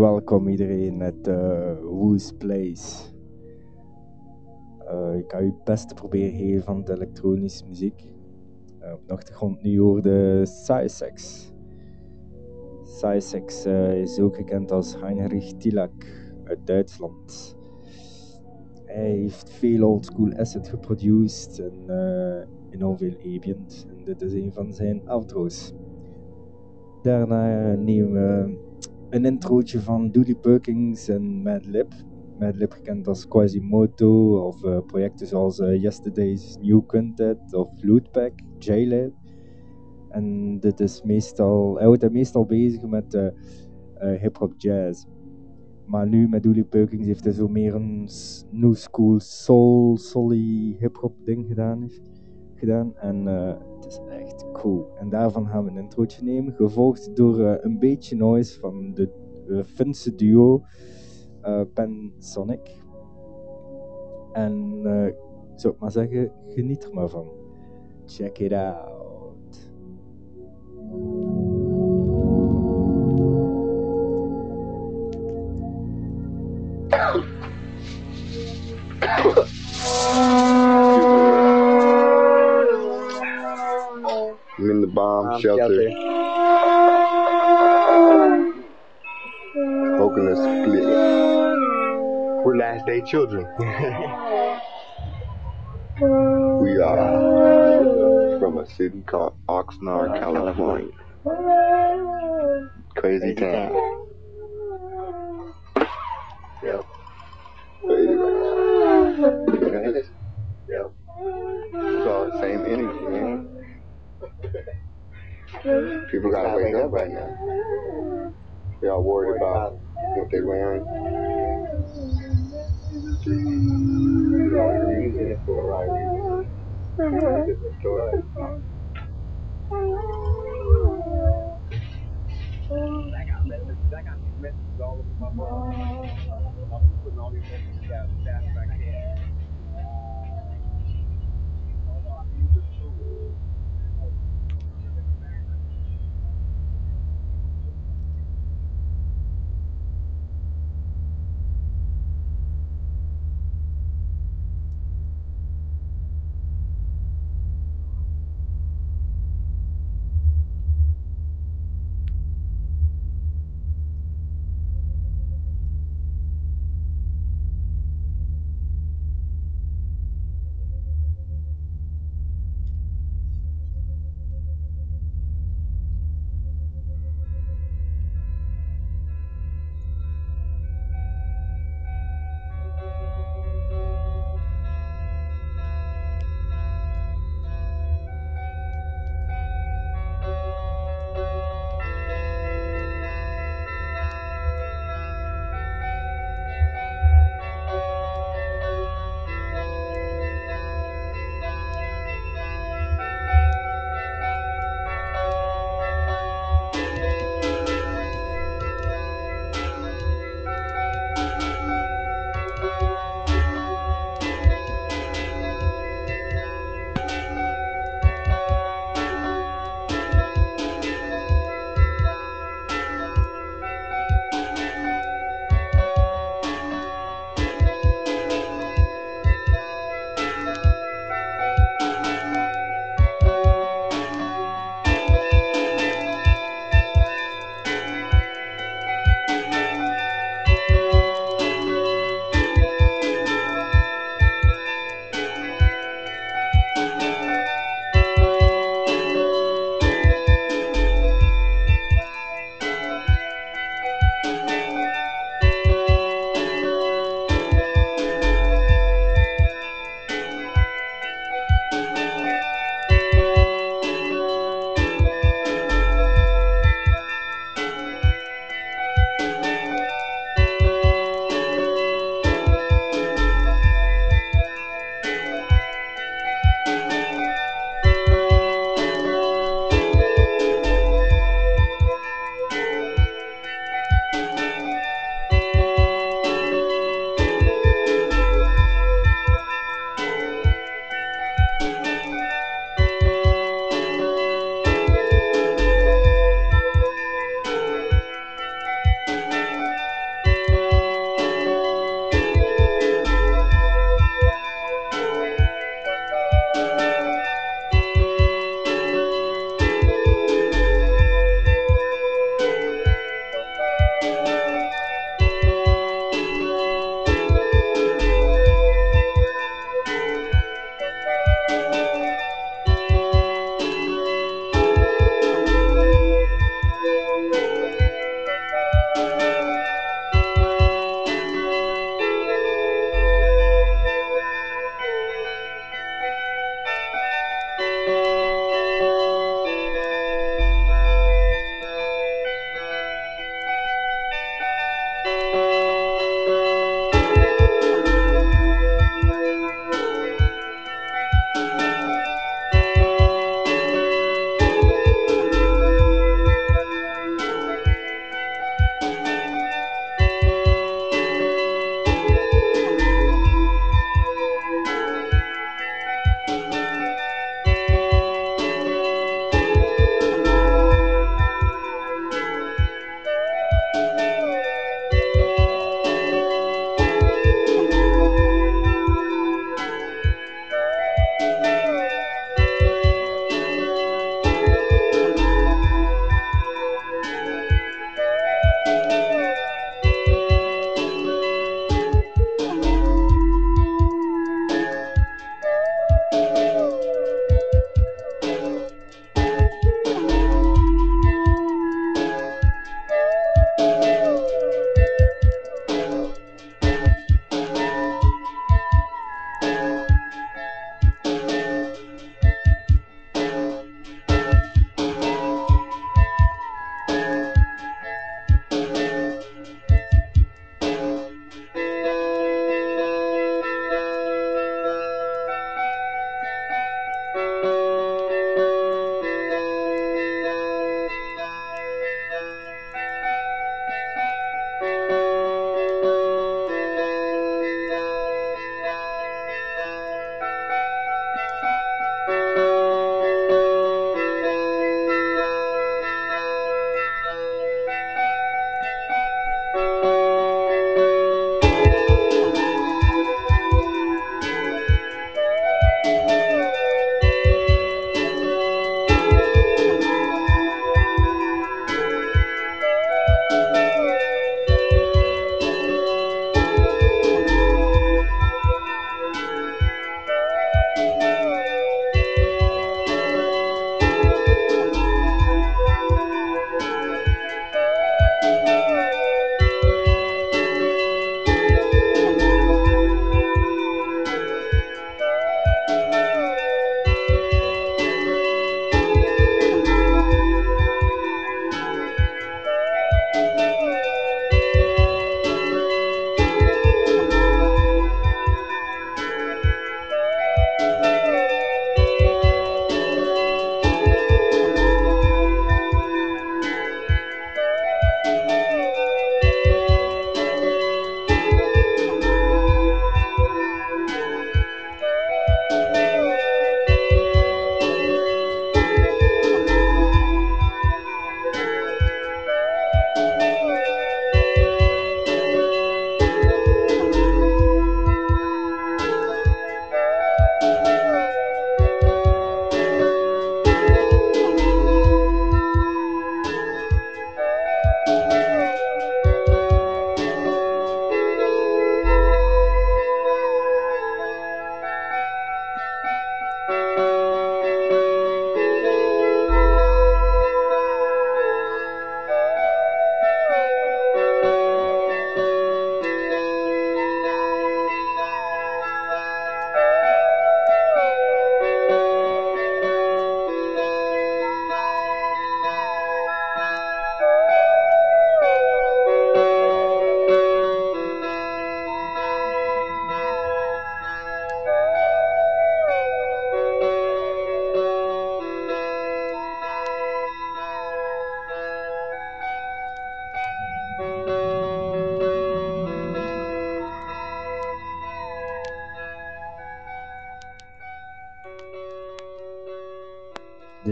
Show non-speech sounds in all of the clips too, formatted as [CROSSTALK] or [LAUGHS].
welkom iedereen met uh, Who's Place. Uh, ik ga u het beste proberen geven van de elektronische muziek. Uh, op de achtergrond nu hoorde Cysex. Cysex is ook gekend als Heinrich Tilak uit Duitsland. Hij heeft veel oldschool asset geproduced en enorm veel ambient. En dit is een van zijn outro's. Daarna nemen we een introotje van Dooley Perkins en Madlib. Madlib gekend als Quasimoto of uh, projecten zoals uh, Yesterday's New Quintet of Lootpack, J-Lab. En dit is meestal, hij houdt meestal bezig met uh, hip-hop jazz. Maar nu met Dooley Perkins heeft hij zo meer een new school soul, solly hip-hop ding gedaan. Heeft, gedaan. En het is echt cool. En daarvan gaan we een introotje nemen, gevolgd door uh, een beetje noise van de uh, Finse duo Pensonic. En zou ik maar zeggen, geniet er maar van. Check it out. [COUGHS] I'm the bomb, bomb shelter. a split. We're last day children. [LAUGHS] we are from a city called Oxnard, California. Crazy town. People gotta wake up right now. They all worried about what they're wearing. You're using it for the right reason. I got messages. I got messages all over my phone. I'm putting all these messages out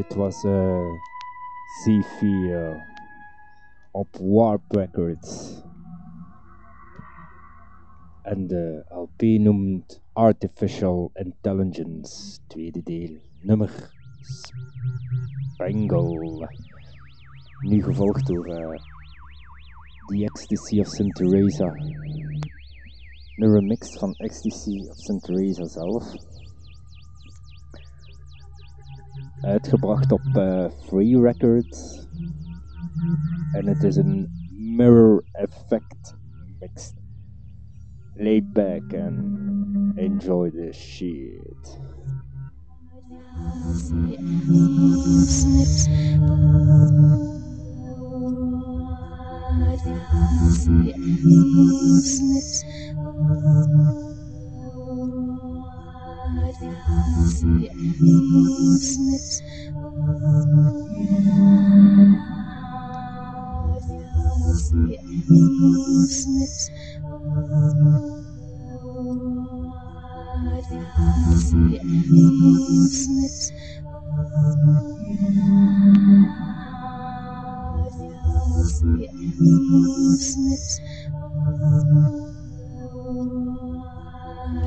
dit was uh, C4 op Warp Records. En de LP noemt Artificial Intelligence, tweede deel, nummer Spangle. Nu gevolgd door uh, The Ecstasy of St. Teresa. Een remix van Ecstasy of St. Teresa zelf. Uitgebracht op uh, Free Records. En het is een mirror effect mix. Laid back and enjoy the shit. Snips.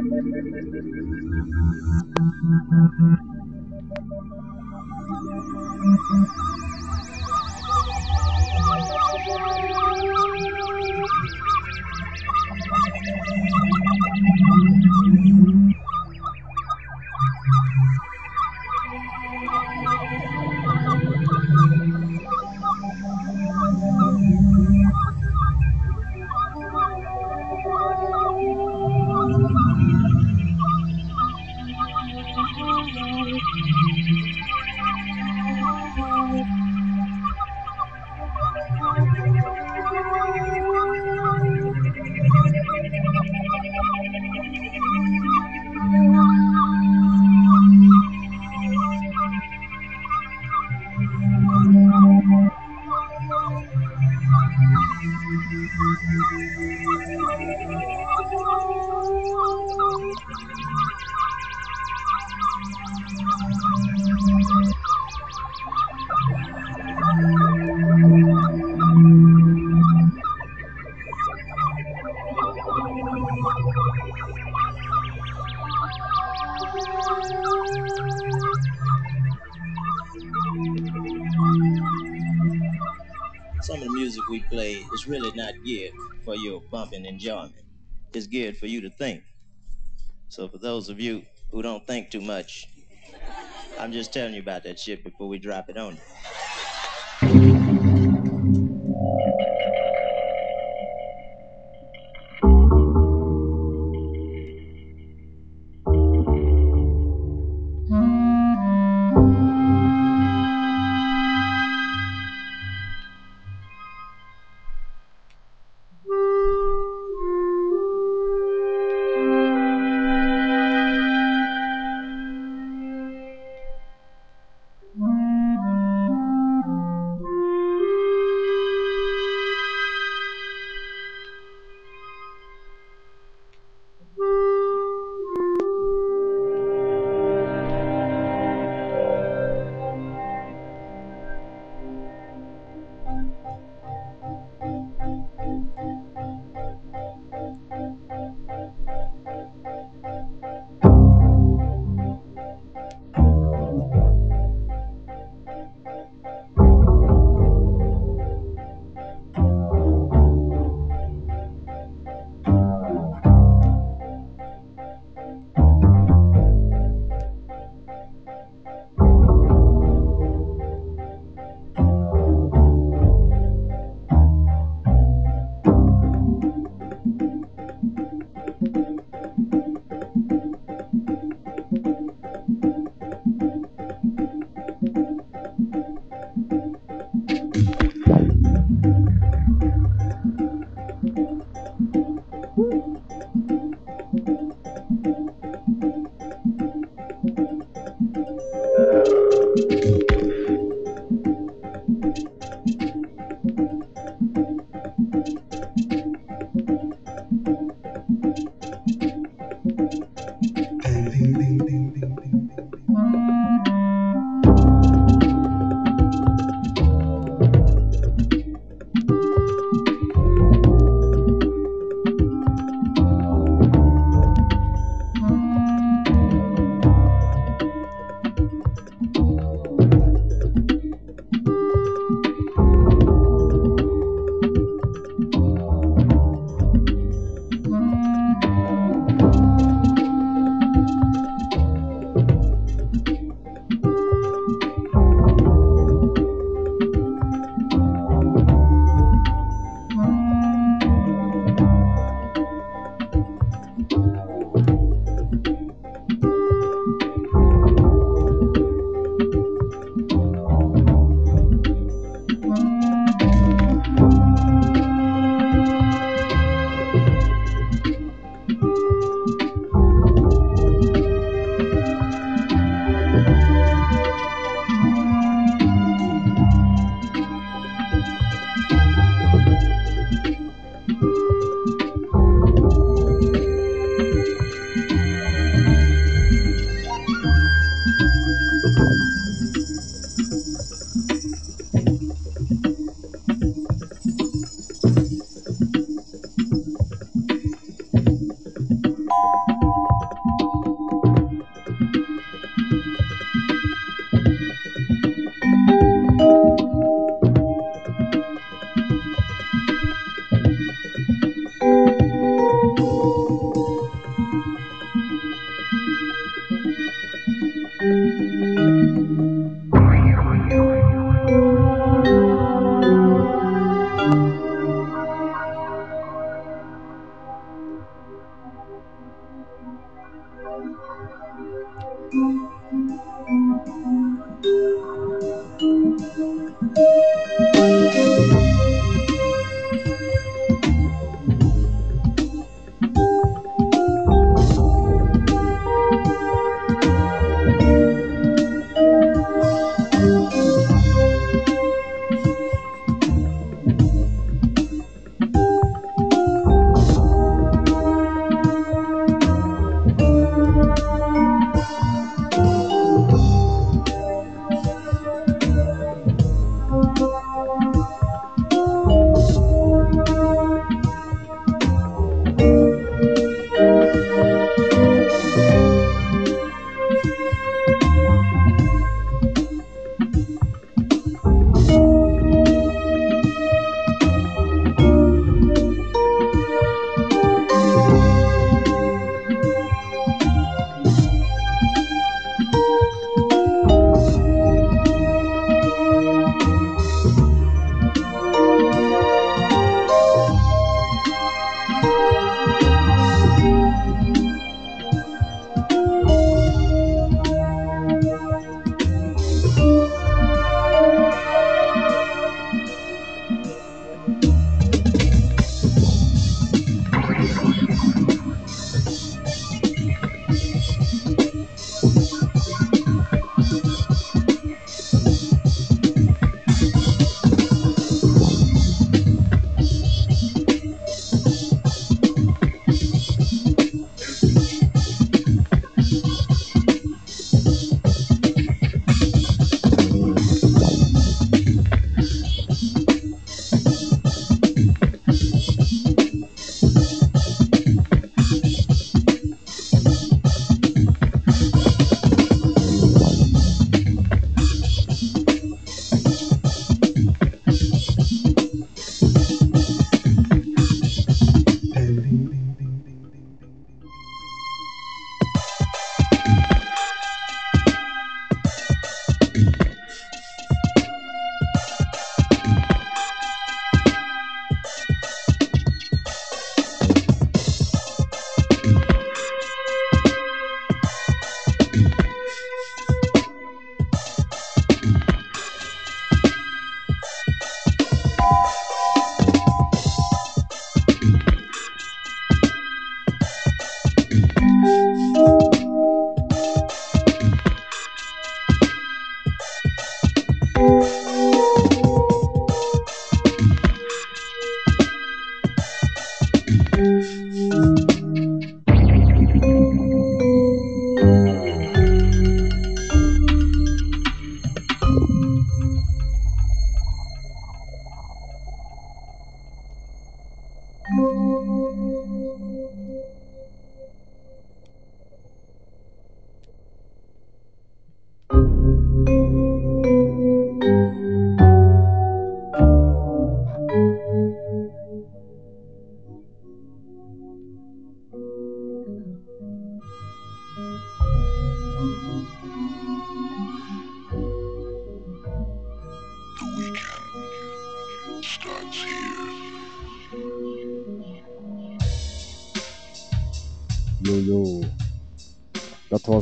Thank you. Enjoyment. It's geared for you to think. So for those of you who don't think too much, I'm just telling you about that shit before we drop it on you.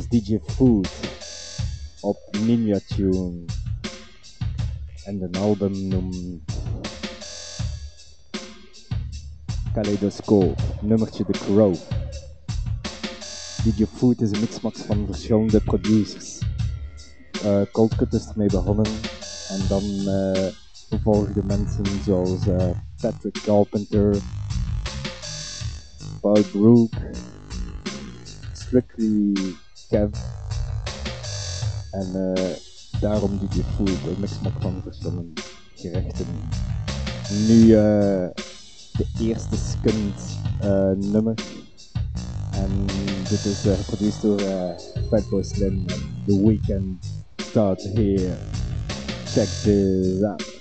DJ Food op Ninja-tune. En de album noemt Kaleidoscope, nummertje The Crow. DJ Food is een mixmax van verschillende producers. Uh, Coldcut is ermee begonnen en dan uh, mensen zoals uh, Patrick Carpenter, Paul Brook, Strictly Kev. En uh, daarom die je voelt, een mixmak van verschillende gerechten. Nu uh, de eerste Skunt uh, nummer. En dit is geproduceerd door Fatboy Slim. The Weekend starts here. Check this out.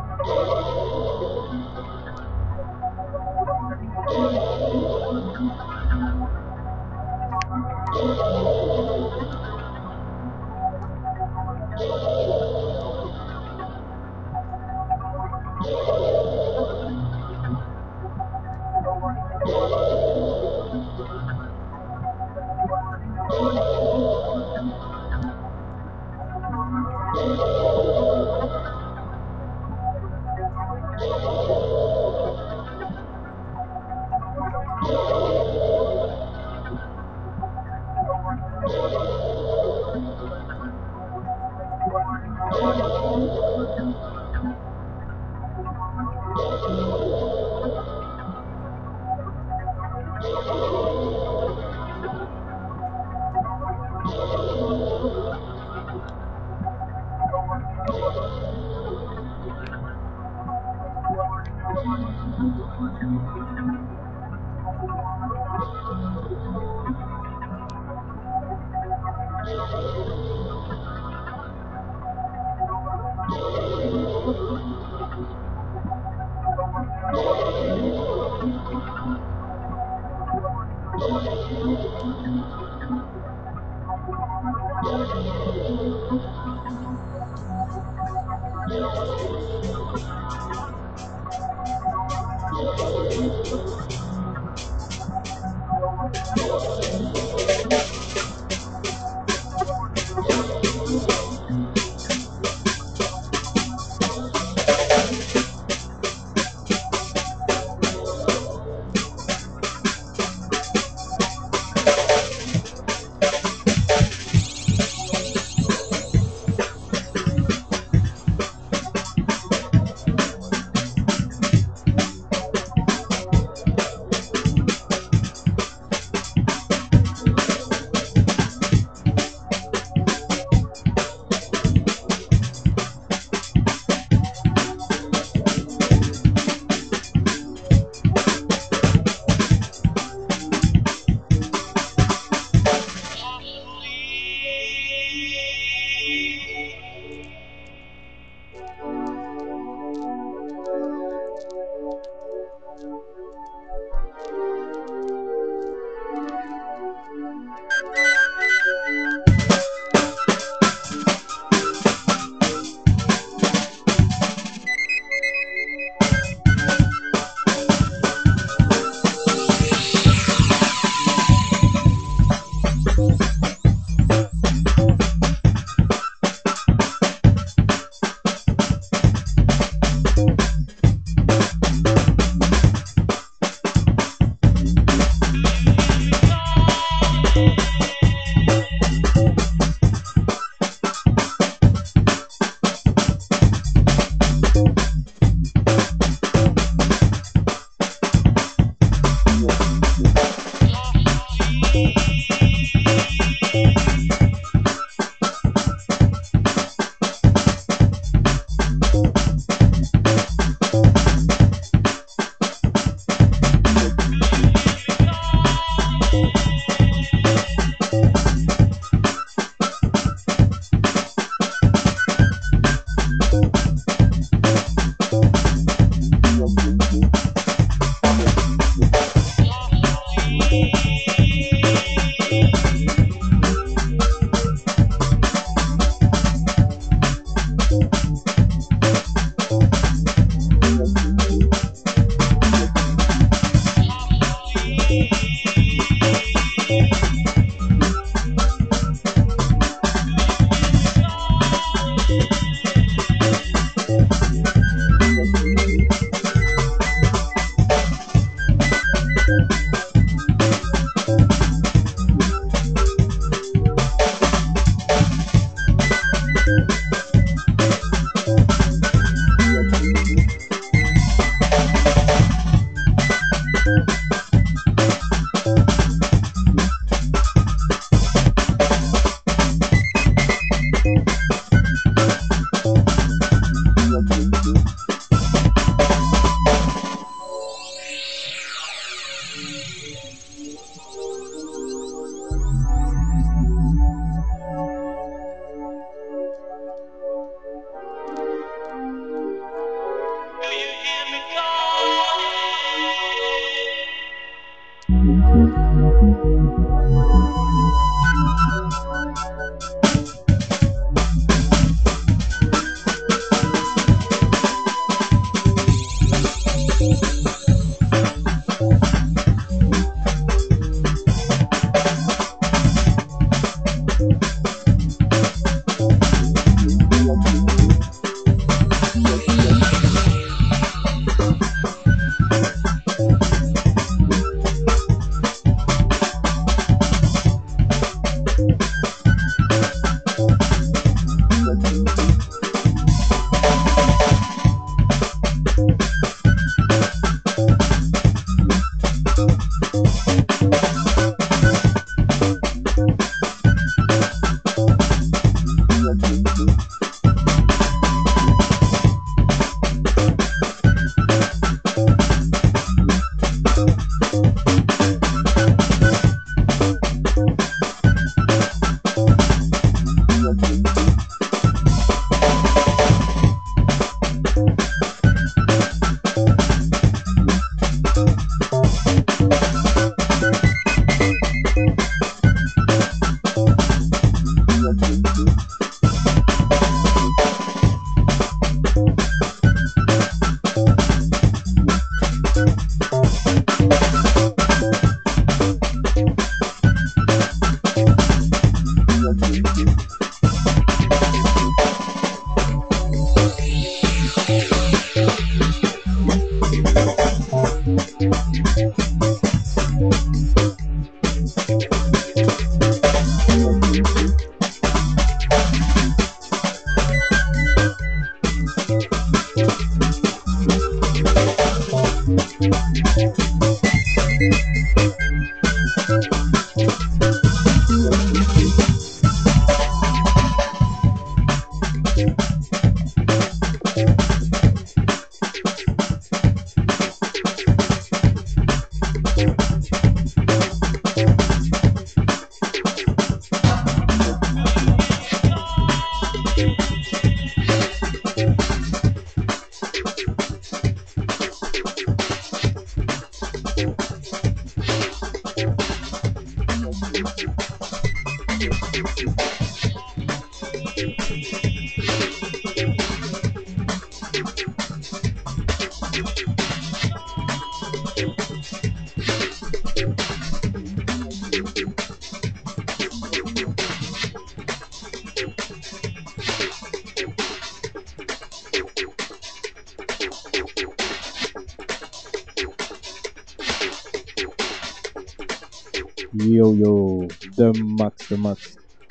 Oh!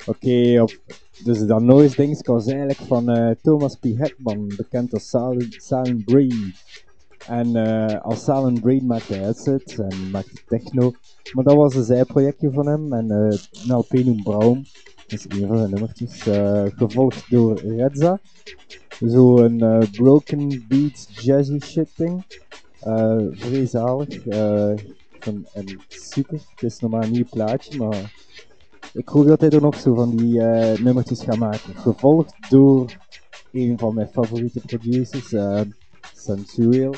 Oké, dus dat noise ding was eigenlijk van eh, Thomas P. Hetman, bekend als Silent, Brain. En eh, als Silent Brain maakte hij headsets en maakte techno. Maar dat was een zijprojectje van hem en uh, een LP noemt Brown. Dat is een van zijn nummertjes. eh, gevolgd door Redza. Zo'n eh broken beats jazzy shit ding. Eh eh, en super. Het is nog maar een nieuw plaatje, maar ik hoor dat hij er nog zo van die eh, nummertjes gaat maken. Gevolgd door een van mijn favoriete producers, Sensorial.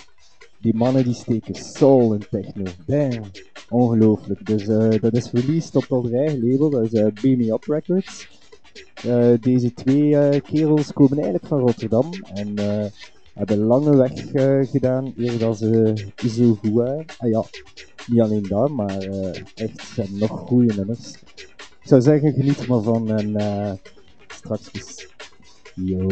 Die mannen die steken soul in techno. Damn, ongelooflijk. Dus eh, dat is released op al eigen label, dat is eh Beam Up Records. Deze twee kerels komen eigenlijk van Rotterdam en hebben lange weg gedaan eer dat ze zo goed. Ah ja, niet alleen daar, maar echt hebben nog goede nummers. Zou zeggen, geniet er maar van en eh, straks. Yo,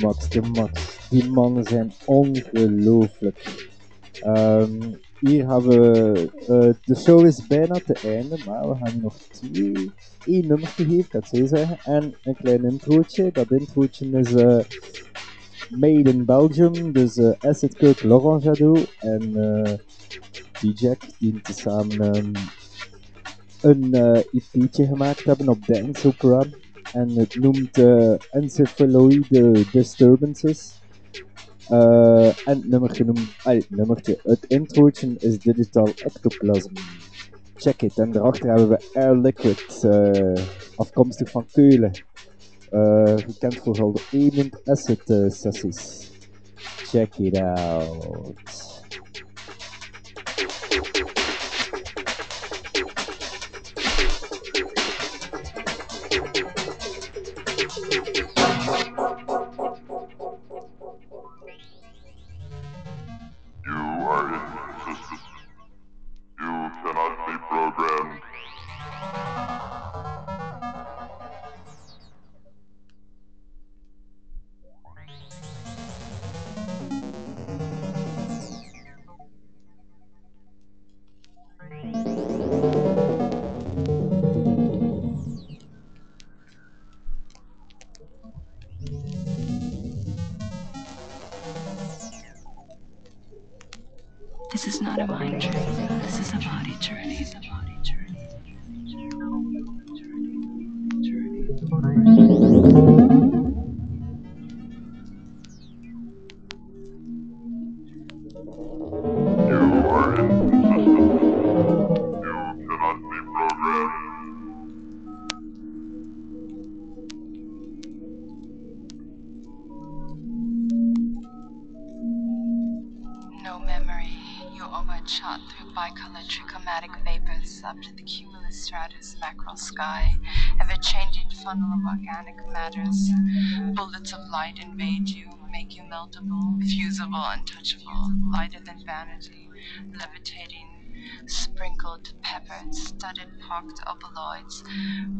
Max, de max. Die mannen zijn ongelooflijk. Ehm, hier hebben we, eh, de show is bijna te einde, maar we gaan nog twee, één nummer geven, ik het zo zeggen, en een klein introotje. Dat introotje is eh, Made in Belgium, dus eh Acid Kirk Laurent Jadot en eh D-Jack, die tezamen ehm, een EP'tje gemaakt hebben op Dance Opera. En het noemt eh Encephaloid Disturbances. Eh, en het nummer genoemd, het nummertje, het introotje is Digital Ectoplasm. Check it. En daarachter hebben we Air Liquid, eh, afkomstig van Keulen. Eh, gekend vooral de Aiming Acid sessies. Check it out. This is not a mind trick. This is journey. A body journey. Macro sky, ever changing funnel of organic matters. Bullets of light invade you, make you meltable, fusible, untouchable, lighter than vanity, levitating, sprinkled pepper, studded pocked obeloids,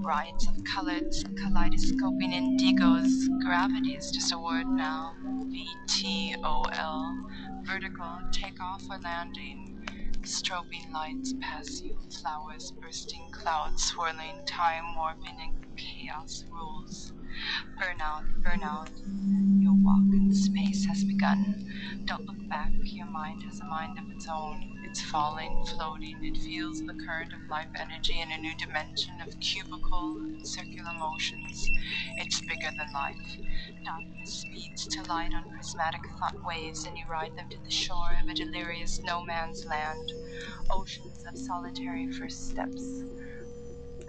rides of colors, kaleidoscoping indigos. Gravity is just a word now. VTOL, vertical, takeoff or landing. Strobing lights pass you, flowers bursting, clouds swirling, time warping, and chaos rules. Burnout, burnout. Your walk in space has begun. Don't look back, your mind has a mind of its own. It's falling, floating, it feels the current of life energy in a new dimension of cubical and circular motions. It's bigger than life. Darkness speeds to light on prismatic thought waves, and you ride them to the shore of a delirious no man's land. Oceans of solitary first steps.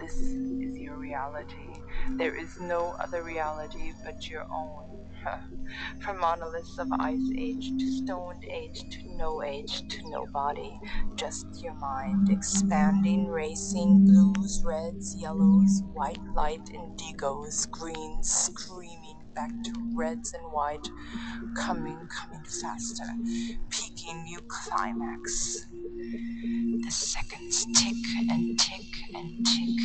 This is your reality. There is no other reality but your own. [LAUGHS] From monoliths of ice age to stoned age to no age to no body, just your mind expanding, racing, blues, reds, yellows, white light, indigos, greens, screaming back to reds and white, coming, coming faster, peaking new climax. The seconds tick and tick and tick.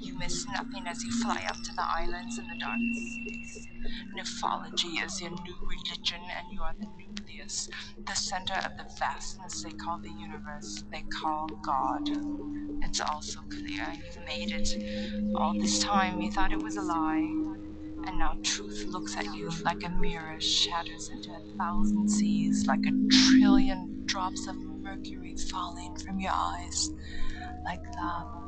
You miss nothing as you fly up to the islands in the dark seas. Nymphology is your new religion, and you are the nucleus, the center of the vastness they call the universe, they call God. It's also clear you've made it. All this time you thought it was a lie. And now truth looks at you like a mirror, shatters into a thousand seas, like a trillion drops of mercury falling from your eyes, like lava.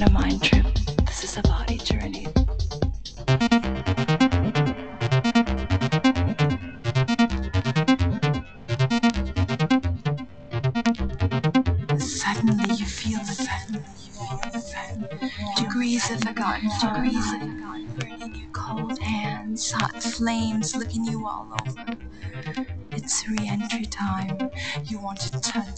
Not a mind trip. This is a body journey. Suddenly you feel the sun. Degrees of forgotten, degrees of burning your cold hands, hot flames licking you all over. It's re-entry time. You want to touch,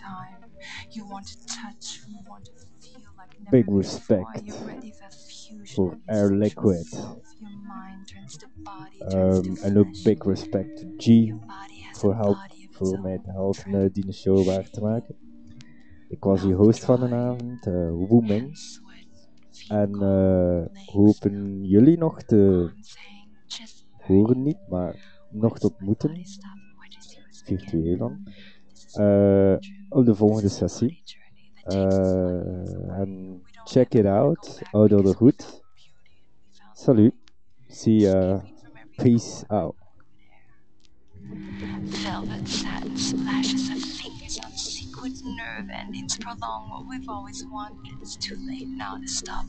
time. You want to touch, you want to feel like never Big respect for Air Liquid. Um, en ook flesh. big respect to G voor, a help, voor mij te helpen uh, die show waar te maken. Ik was hier host van een avond, uh, Wooming. En uh, hopen jullie nog te horen niet, maar nog te ontmoeten. Virtueel dan. Uh, op the volgende sessie. Uh, en check it out. Out of the hood. Salut. See ya. Peace out. Velvet satin splashes of fingers on sequin nerve endings prolong what we've always wanted. It's too late now to stop.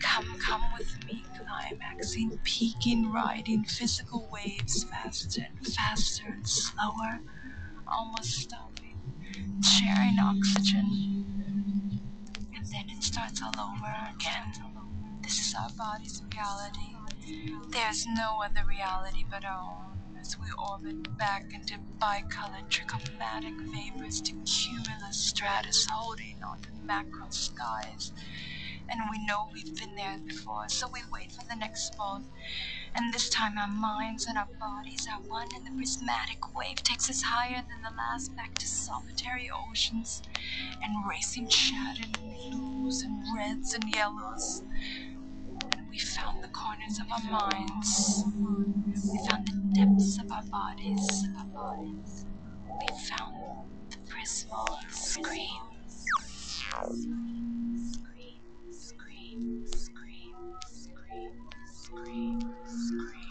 Come, come with me, climaxing, peaking, riding physical waves faster and faster and slower, almost stopping, sharing oxygen. And then it starts all over again. This is our body's reality. There's no other reality but our own as we orbit back into bicolored trichomatic vapors to cumulus stratus holding on to macro skies. And we know we've been there before, so we wait for the next bolt. And this time our minds and our bodies are one, and the prismatic wave takes us higher than the last back to solitary oceans and racing shattered blues and reds and yellows. And we found the corners of our minds. We found the depths of our bodies. Our bodies. We found the prismal screams scream, scream, scream, scream, scream.